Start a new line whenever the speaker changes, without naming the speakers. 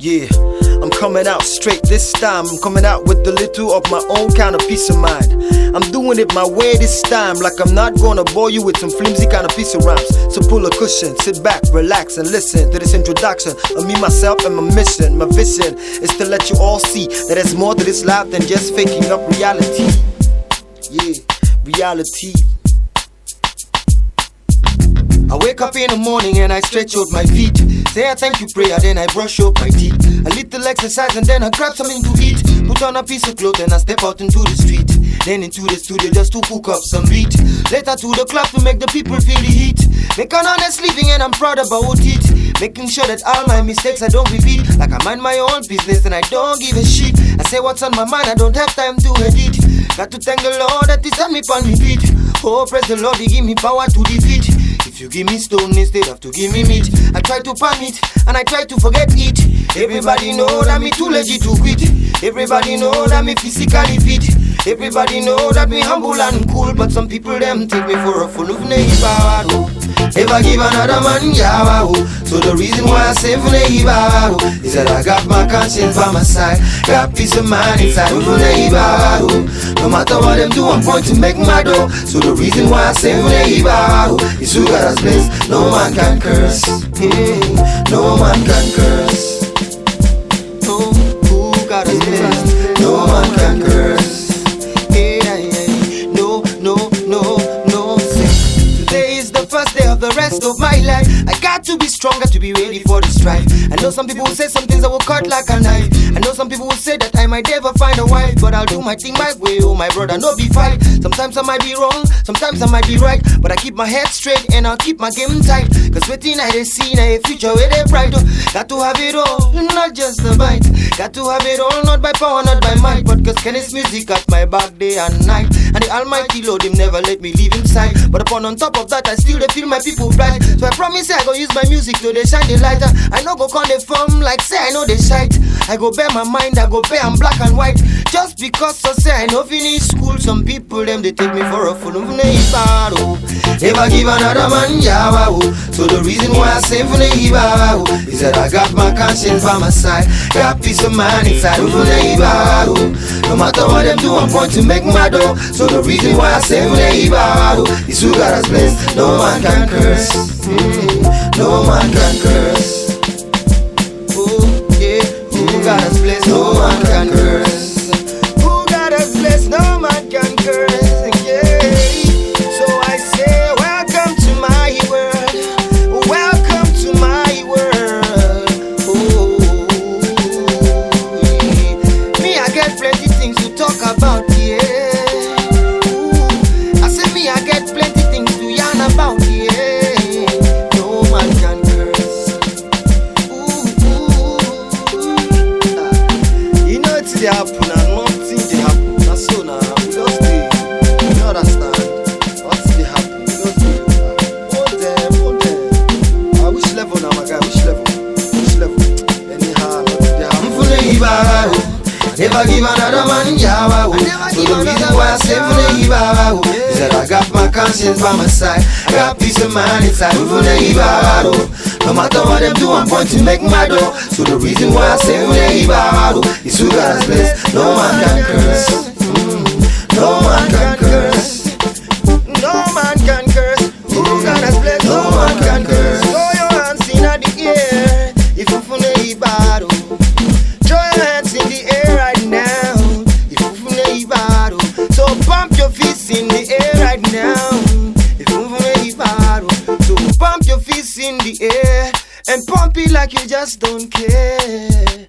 Yeah, I'm coming out straight this time. I'm coming out with a little of my own kind of peace of mind. I'm doing it my way this time, like I'm not gonna bore you with some flimsy kind of piece of rhymes. So pull a cushion, sit back, relax, and listen to this introduction of me, myself, and my mission. My vision is to let you all see that there's more to this life than just faking up reality. Yeah, reality. I wake up in the morning and I stretch out my feet. Say a thank you prayer, then I brush up my teeth. A little exercise and then I grab something to eat. Put on a piece of cloth and I step out into the street. Then into the studio just to cook up some beat. Later to the club to make the people feel the heat. Make an honest living and I'm proud about it. Making sure that all my mistakes I don't repeat. Like I mind my own business and I don't give a shit. I say what's on my mind, I don't have time to edit. Got to thank the Lord that He sent me on repeat. Oh, praise the Lord, He give me power to defeat. You give me stone instead of to give me meat, I try to pan it and I try to forget it. Everybody know that me too legit to quit. Everybody know that me physically fit. Everybody know that me humble and cool, but some people them take me for a fool of neighbor. Ever give another man yawa So the reason why I say for neighbor is that I got my conscience by my side, got peace of mind inside of neighbor. No matter what them do, I'm going to make my dough. So the reason why I say for neighbor is who got us blessed. No man can curse. No man can curse. Rest of my life. I got to be stronger to be ready for the strife. I know some people will say some things that will cut like a knife. I know some people will say that I might never find a wife, but I'll do my thing my way. Oh, my brother, no be fight. Sometimes I might be wrong, sometimes I might be right, but I keep my head straight and I'll keep my game tight. Cause waiting I see now a future where they bright. Oh, got to have it all, not just the bite. Got to have it all, not by power, not by might, but cause Kenneth's music at my back day and night. The Almighty Lord, him never let me leave inside. But upon on top of that, I still they feel my people bright. So I promise I go use my music to they shine the light. I know go con the form like say I know they sight. I go bear my mind, I go bear I'm black and white. Just because so say I know finish school, some people them they take me for a fool. Never give another man oh. So the reason why I say for neighbor that I got my conscience by my side, got peace of mind inside oh. No matter what them do, I'm going to make my dough. So the reason why I say neighbor oh, is who got us blessed. No man can curse. Mm, No man can curse. Never give another man yawa. oh. So the reason why I say for the Ibawa oh, is that I got my conscience by my side. I got peace of mind inside. For the Ibawa. Oh. No matter what them do, I'm going to make my dough. So the reason why I say for the Ibawa oh, is who got us blessed. No man can curse. Mm, No man can curse. No man can curse. Who got us blessed? No man can curse. Throw your hands in the air. If you for the Ibawa. Throw your hands in the air right now. If you from the Ibaro. So pump your fists in the air right now. In the air and pump it like you just don't care.